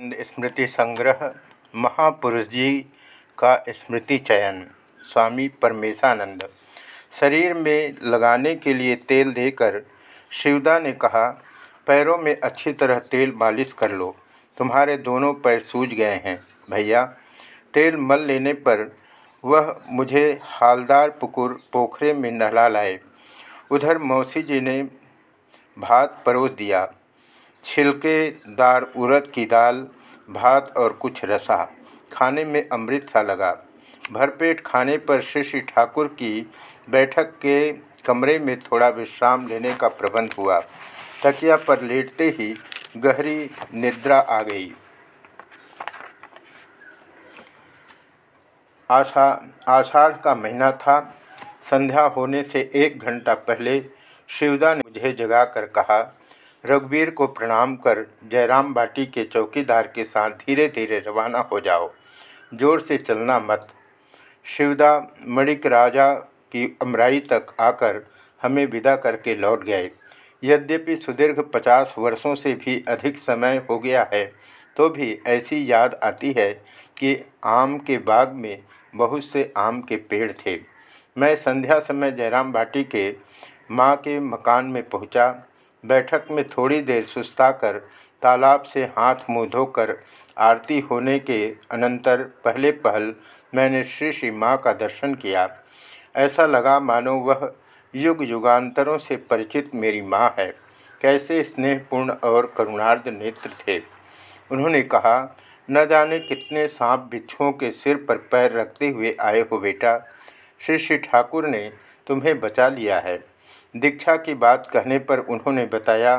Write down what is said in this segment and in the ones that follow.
स्मृति संग्रह, महापुरुष जी का स्मृति चयन, स्वामी परमेशानंद। शरीर में लगाने के लिए तेल देकर शिवदा ने कहा, पैरों में अच्छी तरह तेल मालिश कर लो। तुम्हारे दोनों पैर सूज गए हैं। भैया, तेल मल लेने पर वह मुझे हालदार पुकुर पोखरे में नहला लाए। उधर मौसी जी ने भात परोस दिया। छिलकेदार उड़द की दाल, भात और कुछ रसा खाने में अमृत सा लगा। भरपेट खाने पर श्री श्री ठाकुर की बैठक के कमरे में थोड़ा विश्राम लेने का प्रबंध हुआ। तकिया पर लेटते ही गहरी निद्रा आ गई। आशा, आषाढ़ का महीना था। संध्या होने से एक घंटा पहले शिवदा ने मुझे जगाकर कहा रघुवीर को प्रणाम कर जयराम बाटी के चौकीदार के साथ धीरे धीरे रवाना हो जाओ। ज़ोर से चलना मत। शिवदा मणिक राजा की अमराई तक आकर हमें विदा करके लौट गए। यद्यपि सुदीर्घ पचास वर्षों से भी अधिक समय हो गया है तो भी ऐसी याद आती है कि आम के बाग में बहुत से आम के पेड़ थे। मैं संध्या समय जयराम बाटी के माँ के मकान में पहुँचा। बैठक में थोड़ी देर सुस्ता कर तालाब से हाथ मुँह धोकर आरती होने के अनंतर पहले पहल मैंने श्री श्री माँ का दर्शन किया। ऐसा लगा मानो वह युग युगांतरों से परिचित मेरी माँ है। कैसे स्नेहपूर्ण और करुणार्ध नेत्र थे। उन्होंने कहा, न जाने कितने सांप बिच्छुओं के सिर पर पैर रखते हुए आए हो बेटा। श्री श्री ठाकुर ने तुम्हें बचा लिया है। दीक्षा की बात कहने पर उन्होंने बताया,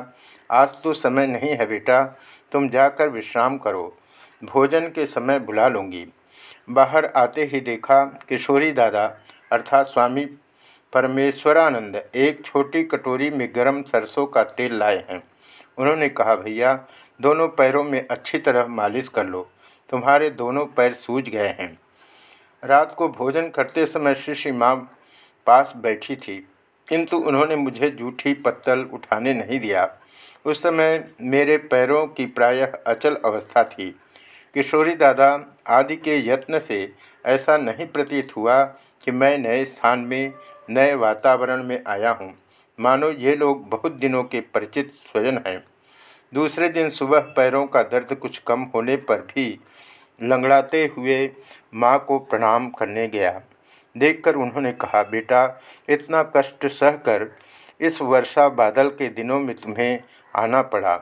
आज तो समय नहीं है बेटा, तुम जाकर विश्राम करो, भोजन के समय बुला लूँगी। बाहर आते ही देखा, किशोरी दादा, अर्थात स्वामी परमेश्वरानंद, एक छोटी कटोरी में गर्म सरसों का तेल लाए हैं। उन्होंने कहा, भैया, दोनों पैरों में अच्छी तरह मालिश कर लो, तुम्हारे दोनों पैर सूज गए हैं। रात को भोजन करते समय श्री माँ पास बैठी थी। किंतु उन्होंने मुझे जूठी पत्तल उठाने नहीं दिया। उस समय मेरे पैरों की प्रायः अचल अवस्था थी। किशोरी दादा आदि के यत्न से ऐसा नहीं प्रतीत हुआ कि मैं नए स्थान में, नए वातावरण में आया हूँ। मानो ये लोग बहुत दिनों के परिचित स्वजन हैं। दूसरे दिन सुबह पैरों का दर्द कुछ कम होने पर भी लंगड़ाते हुए माँ को प्रणाम करने गया। देखकर उन्होंने कहा, बेटा, इतना कष्ट सहकर इस वर्षा बादल के दिनों में तुम्हें आना पड़ा।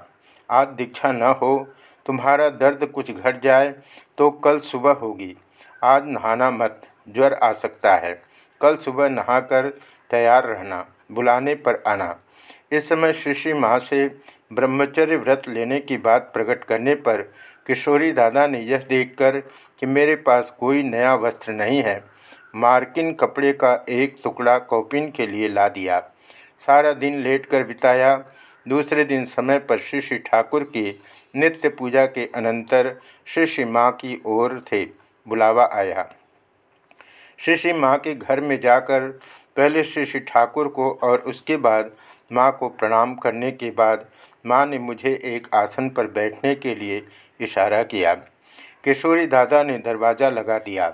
आज दीक्षा न हो, तुम्हारा दर्द कुछ घट जाए तो कल सुबह होगी। आज नहाना मत, ज्वर आ सकता है। कल सुबह नहाकर तैयार रहना, बुलाने पर आना। इस समय श्री माँ से ब्रह्मचर्य व्रत लेने की बात प्रकट करने पर किशोरी दादा ने यह देखकर कि मेरे पास कोई नया वस्त्र नहीं है। मार्किन कपड़े का एक टुकड़ा कौपिन के लिए ला दिया। सारा दिन लेटकर बिताया। दूसरे दिन समय पर श्री श्री ठाकुर की नित्य पूजा के अनंतर श्री श्री माँ की ओर थे बुलावा आया। श्री श्री माँ के घर में जाकर पहले श्री श्री ठाकुर को और उसके बाद माँ को प्रणाम करने के बाद माँ ने मुझे एक आसन पर बैठने के लिए इशारा किया। किशोरी दादा ने दरवाज़ा लगा दिया।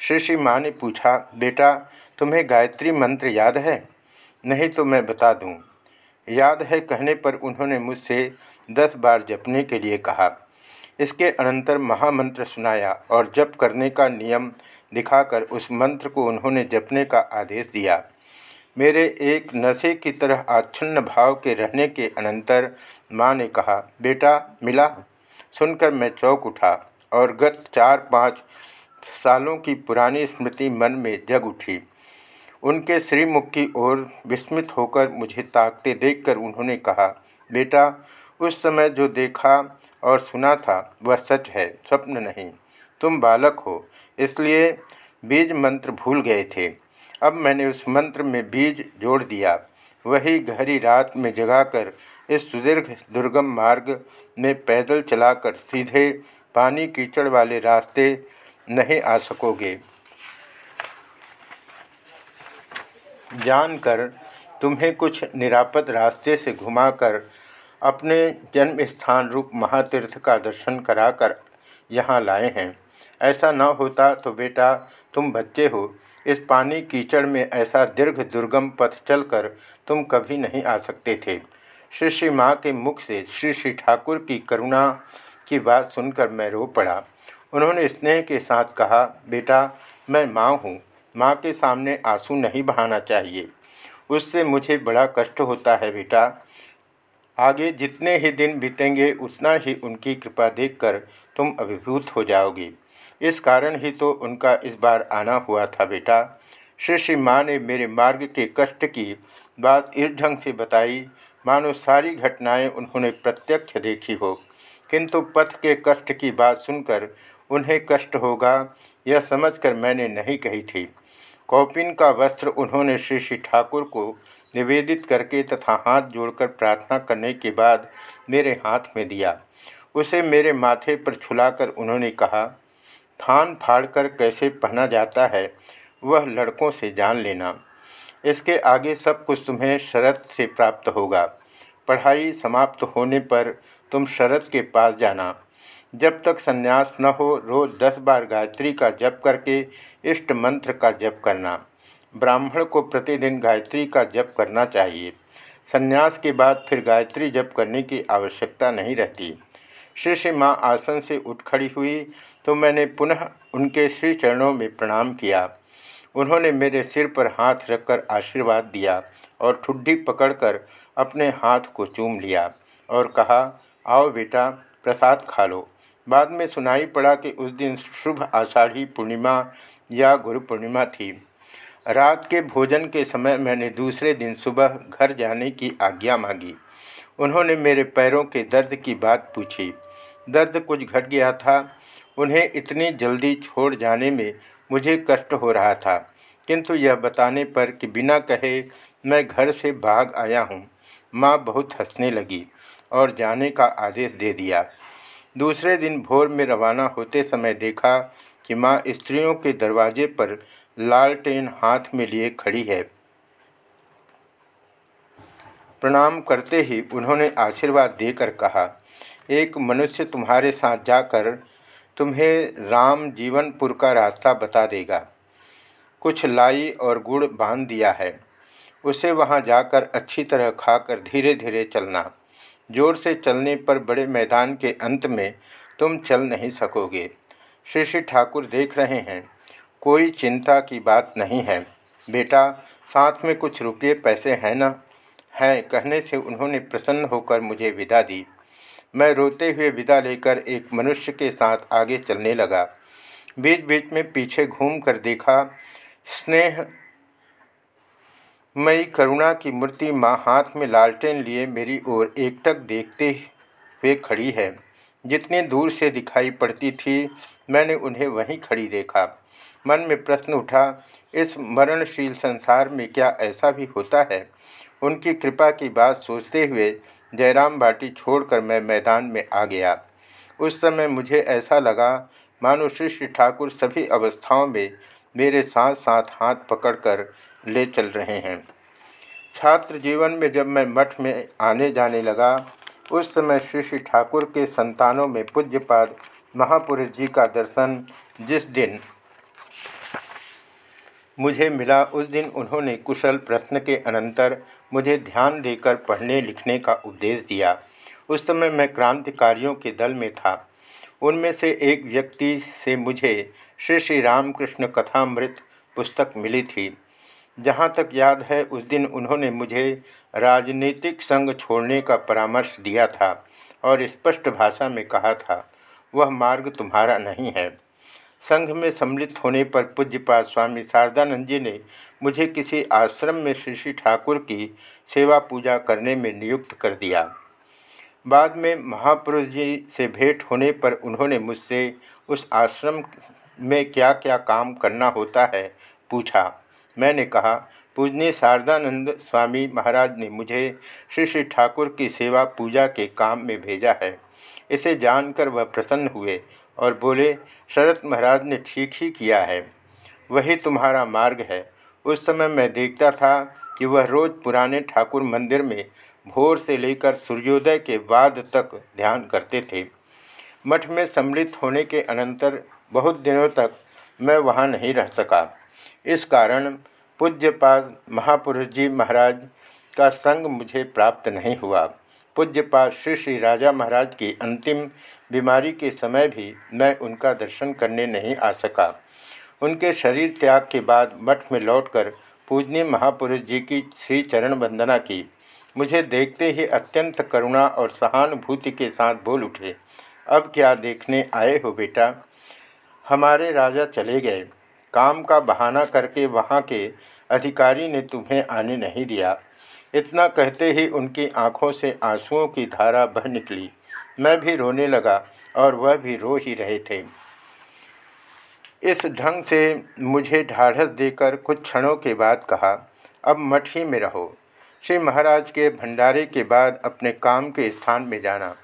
श्री श्री माँ ने पूछा, बेटा, तुम्हें गायत्री मंत्र याद है? नहीं तो मैं बता दूँ। याद है कहने पर उन्होंने मुझसे दस बार जपने के लिए कहा। इसके अनंतर महामंत्र सुनाया और जप करने का नियम दिखाकर उस मंत्र को उन्होंने जपने का आदेश दिया। मेरे एक नशे की तरह आच्छन्न भाव के रहने के अनंतर माँ ने कहा, बेटा, मिला। सुनकर मैं चौक उठा और गत चार पाँच सालों की पुरानी स्मृति मन में जग उठी। उनके श्रीमुख की ओर विस्मित होकर मुझे ताकते देखकर उन्होंने कहा, बेटा, उस समय जो देखा और सुना था, वह सच है, स्वप्न नहीं। तुम बालक हो, इसलिए बीज मंत्र भूल गए थे। अब मैंने उस मंत्र में बीज जोड़ दिया। वही गहरी रात में जगाकर इस सुदीर्घ दुर्गम मार्ग में पैदल चलाकर सीधे पानी कीचड़ वाले रास्ते नहीं आ सकोगे। जानकर तुम्हें कुछ निरापद रास्ते से घुमाकर अपने जन्म स्थान रूप महातीर्थ का दर्शन कराकर यहाँ लाए हैं। ऐसा न होता तो बेटा तुम बच्चे हो। इस पानी कीचड़ में ऐसा दीर्घ दुर्गम पथ चलकर तुम कभी नहीं आ सकते थे। श्री श्री माँ के मुख से श्री श्री ठाकुर की करुणा की बात सुनकर मैं रो पड़ा। उन्होंने स्नेह के साथ कहा, बेटा, मैं माँ हूँ। माँ के सामने आँसू नहीं बहाना चाहिए। उससे मुझे बड़ा कष्ट होता है, बेटा। आगे जितने ही दिन बीतेंगे, उतना ही उनकी कृपा देखकर तुम अभिभूत हो जाओगे। इस कारण ही तो उनका इस बार आना हुआ था, बेटा। श्री श्री माँ ने मेरे मार्ग के कष्ट की बात इस ढंग से बताई, मानो सारी घटनाएँ उन्होंने प्रत्यक्ष देखी हो। किंतु पथ के कष्ट की बात सुनकर उन्हें कष्ट होगा, यह समझकर मैंने नहीं कही थी। कौपिन का वस्त्र उन्होंने श्री श्री ठाकुर को निवेदित करके तथा हाथ जोड़कर प्रार्थना करने के बाद मेरे हाथ में दिया। उसे मेरे माथे पर छुलाकर उन्होंने कहा, थान फाड़कर कैसे पहना जाता है, वह लड़कों से जान लेना। इसके आगे सब कुछ तुम्हें शरत से प्राप्त होगा। पढ़ाई समाप्त होने पर तुम शरत के पास जाना। जब तक संन्यास न हो, रोज दस बार गायत्री का जप करके, इष्ट मंत्र का जप करना। ब्राह्मण को प्रतिदिन गायत्री का जप करना चाहिए। संन्यास के बाद फिर गायत्री जप करने की आवश्यकता नहीं रहती। श्री श्री माँ आसन से उठ खड़ी हुई तो मैंने पुनः उनके श्री चरणों में प्रणाम किया। उन्होंने मेरे सिर पर हाथ रखकर आशीर्वाद दिया और ठुड्डी पकड़कर अपने हाथ को चूम लिया और कहा, आओ बेटा, प्रसाद खा लो। बाद में सुनाई पड़ा कि उस दिन शुभ आषाढ़ी पूर्णिमा या गुरु पूर्णिमा थी। रात के भोजन के समय मैंने दूसरे दिन सुबह घर जाने की आज्ञा मांगी। उन्होंने मेरे पैरों के दर्द की बात पूछी। दर्द कुछ घट गया था। उन्हें इतनी जल्दी छोड़ जाने में मुझे कष्ट हो रहा था। किंतु यह बताने पर कि बिना कहे मैं घर से भाग आया हूँ। माँ बहुत हंसने लगी और जाने का आदेश दे दिया। दूसरे दिन भोर में रवाना होते समय देखा कि माँ स्त्रियों के दरवाजे पर लालटेन हाथ में लिए खड़ी है। प्रणाम करते ही उन्होंने आशीर्वाद देकर कहा, एक मनुष्य तुम्हारे साथ जाकर तुम्हें राम जीवनपुर का रास्ता बता देगा। कुछ लाई और गुड़ बाँध दिया है। उसे वहाँ जाकर अच्छी तरह खाकर धीरे धीरे चलना। ज़ोर से चलने पर बड़े मैदान के अंत में तुम चल नहीं सकोगे। श्री श्री ठाकुर देख रहे हैं, कोई चिंता की बात नहीं है। बेटा, साथ में कुछ रुपये पैसे हैं ना? हैं, कहने से उन्होंने प्रसन्न होकर मुझे विदा दी। मैं रोते हुए विदा लेकर एक मनुष्य के साथ आगे चलने लगा। बीच बीच में पीछे घूम कर देखा, स्नेह मई करुणा की मूर्ति माँ हाथ में लालटेन लिए मेरी ओर एकटक देखते हुए खड़ी है। जितनी दूर से दिखाई पड़ती थी, मैंने उन्हें वहीं खड़ी देखा। मन में प्रश्न उठा, इस मरणशील संसार में क्या ऐसा भी होता है? उनकी कृपा की बात सोचते हुए जयराम बाटी छोड़कर मैं मैदान में आ गया। उस समय मुझे ऐसा लगा, मानो श्री ठाकुर सभी अवस्थाओं में मेरे साथ साथ हाथ पकड़कर ले चल रहे हैं। छात्र जीवन में जब मैं मठ में आने जाने लगा, उस समय श्री श्री ठाकुर के संतानों में पूज्यपाद महापुरुष जी का दर्शन जिस दिन मुझे मिला, उस दिन उन्होंने कुशल प्रश्न के अनंतर मुझे ध्यान देकर पढ़ने लिखने का उपदेश दिया। उस समय मैं क्रांतिकारियों के दल में था। उनमें से एक व्यक्ति से मुझे श्री श्री रामकृष्ण कथामृत पुस्तक मिली थी। जहाँ तक याद है, उस दिन उन्होंने मुझे राजनीतिक संघ छोड़ने का परामर्श दिया था और स्पष्ट भाषा में कहा था, वह मार्ग तुम्हारा नहीं है संघ में सम्मिलित होने पर पूज्यपात स्वामी शारदानंद जी ने मुझे किसी आश्रम में श्री श्री ठाकुर की सेवा पूजा करने में नियुक्त कर दिया। बाद में महापुरुष जी से भेंट होने पर उन्होंने मुझसे, उस आश्रम में क्या क्या काम करना होता है पूछा। मैंने कहा, पूजनीय शारदानंद स्वामी महाराज ने मुझे श्री श्री ठाकुर की सेवा पूजा के काम में भेजा है। इसे जानकर वह प्रसन्न हुए और बोले, शरत महाराज ने ठीक ही किया है। वही तुम्हारा मार्ग है। उस समय मैं देखता था कि वह रोज़ पुराने ठाकुर मंदिर में भोर से लेकर सूर्योदय के बाद तक ध्यान करते थे। मठ में सम्मिलित होने के अनंतर बहुत दिनों तक मैं वहाँ नहीं रह सका। इस कारण पूज्यपाद महापुरुष जी महाराज का संग मुझे प्राप्त नहीं हुआ। पूज्यपाद श्री श्री राजा महाराज की अंतिम बीमारी के समय भी मैं उनका दर्शन करने नहीं आ सका। उनके शरीर त्याग के बाद मठ में लौटकर पूजनीय महापुरुष जी की श्री चरण वंदना की। मुझे देखते ही अत्यंत करुणा और सहानुभूति के साथ बोल उठे, अब क्या देखने आए हो बेटा? हमारे राजा चले गए। काम का बहाना करके वहाँ के अधिकारी ने तुम्हें आने नहीं दिया। इतना कहते ही उनकी आँखों से आंसुओं की धारा बह निकली। मैं भी रोने लगा और वह भी रो ही रहे थे। इस ढंग से मुझे ढाढ़स देकर कुछ क्षणों के बाद कहा, अब मठ ही में रहो। श्री महाराज के भंडारे के बाद अपने काम के स्थान में जाना।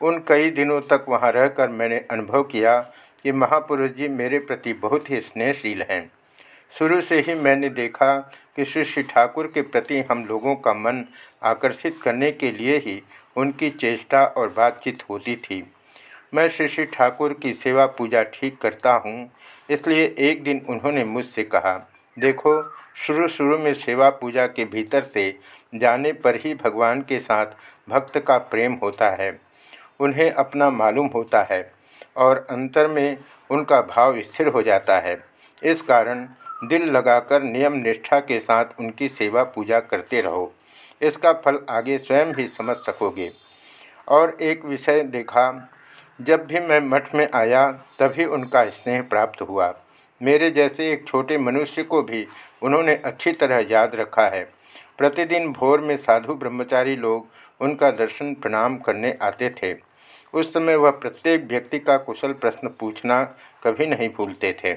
उन कई दिनों तक वहाँ रहकर मैंने अनुभव किया कि महापुरुष जी मेरे प्रति बहुत ही स्नेहशील हैं। शुरू से ही मैंने देखा कि श्री श्री ठाकुर के प्रति हम लोगों का मन आकर्षित करने के लिए ही उनकी चेष्टा और बातचीत होती थी। मैं श्री श्री ठाकुर की सेवा पूजा ठीक करता हूँ, इसलिए एक दिन उन्होंने मुझसे कहा, देखो, शुरू शुरू में सेवा पूजा के भीतर से जाने पर ही भगवान के साथ भक्त का प्रेम होता है। उन्हें अपना मालूम होता है। और अंतर में उनका भाव स्थिर हो जाता है। इस कारण दिल लगाकर नियम निष्ठा के साथ उनकी सेवा पूजा करते रहो। इसका फल आगे स्वयं ही समझ सकोगे। और एक विषय देखा, जब भी मैं मठ में आया, तभी उनका स्नेह प्राप्त हुआ। मेरे जैसे एक छोटे मनुष्य को भी उन्होंने अच्छी तरह याद रखा है। प्रतिदिन भोर में साधु ब्रह्मचारी लोग उनका दर्शन प्रणाम करने आते थे। उस समय वह प्रत्येक व्यक्ति का कुशल प्रश्न पूछना कभी नहीं भूलते थे।